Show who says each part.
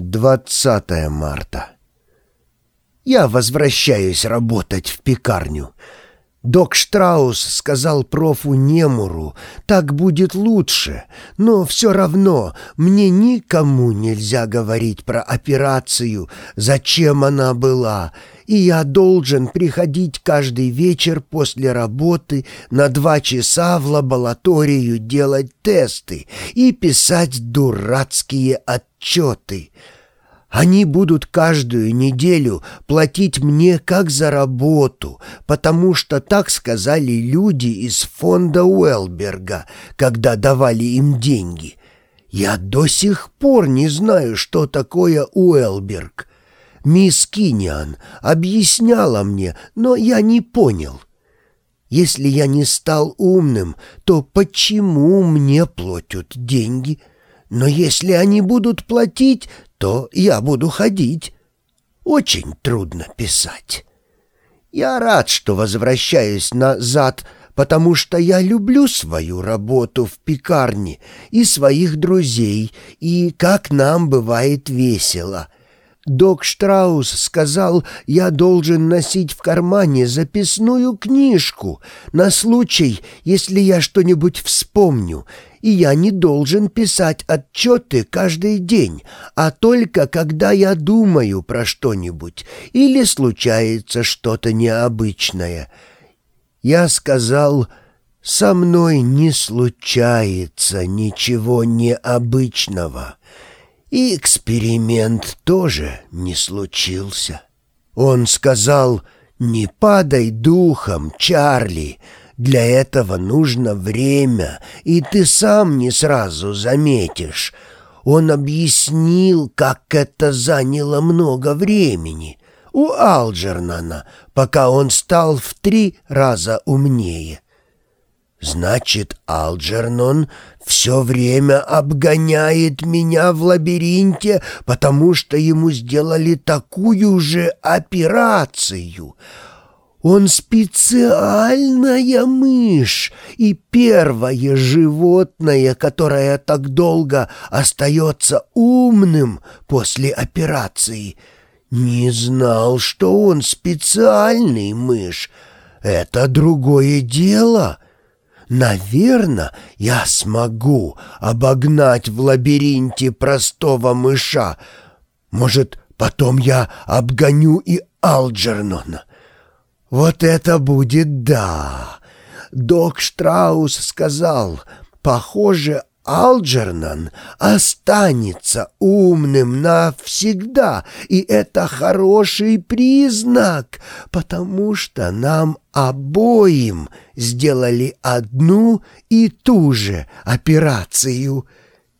Speaker 1: 20 марта. Я возвращаюсь работать в пекарню. Док Штраус сказал профу Немуру, так будет лучше, но все равно мне никому нельзя говорить про операцию, зачем она была, и я должен приходить каждый вечер после работы на два часа в лабораторию делать тесты и писать дурацкие отчеты. Они будут каждую неделю платить мне как за работу, потому что так сказали люди из фонда Уэлберга, когда давали им деньги. Я до сих пор не знаю, что такое Уэлберг. Мисс Киниан объясняла мне, но я не понял. Если я не стал умным, то почему мне платят деньги? Но если они будут платить, то я буду ходить. Очень трудно писать. Я рад, что возвращаюсь назад, потому что я люблю свою работу в пекарне и своих друзей, и как нам бывает весело — Док Штраус сказал, я должен носить в кармане записную книжку на случай, если я что-нибудь вспомню, и я не должен писать отчеты каждый день, а только когда я думаю про что-нибудь или случается что-то необычное. Я сказал, со мной не случается ничего необычного». И эксперимент тоже не случился. Он сказал «Не падай духом, Чарли, для этого нужно время, и ты сам не сразу заметишь». Он объяснил, как это заняло много времени у Алджернана, пока он стал в три раза умнее. Значит, Алджернон все время обгоняет меня в лабиринте, потому что ему сделали такую же операцию. Он специальная мышь и первое животное, которое так долго остается умным после операции. Не знал, что он специальный мышь. Это другое дело». Наверное, я смогу обогнать в лабиринте простого мыша. Может, потом я обгоню и Алджернона. Вот это будет да! Док Штраус сказал, похоже, Алджернан останется умным навсегда, и это хороший признак, потому что нам обоим сделали одну и ту же операцию —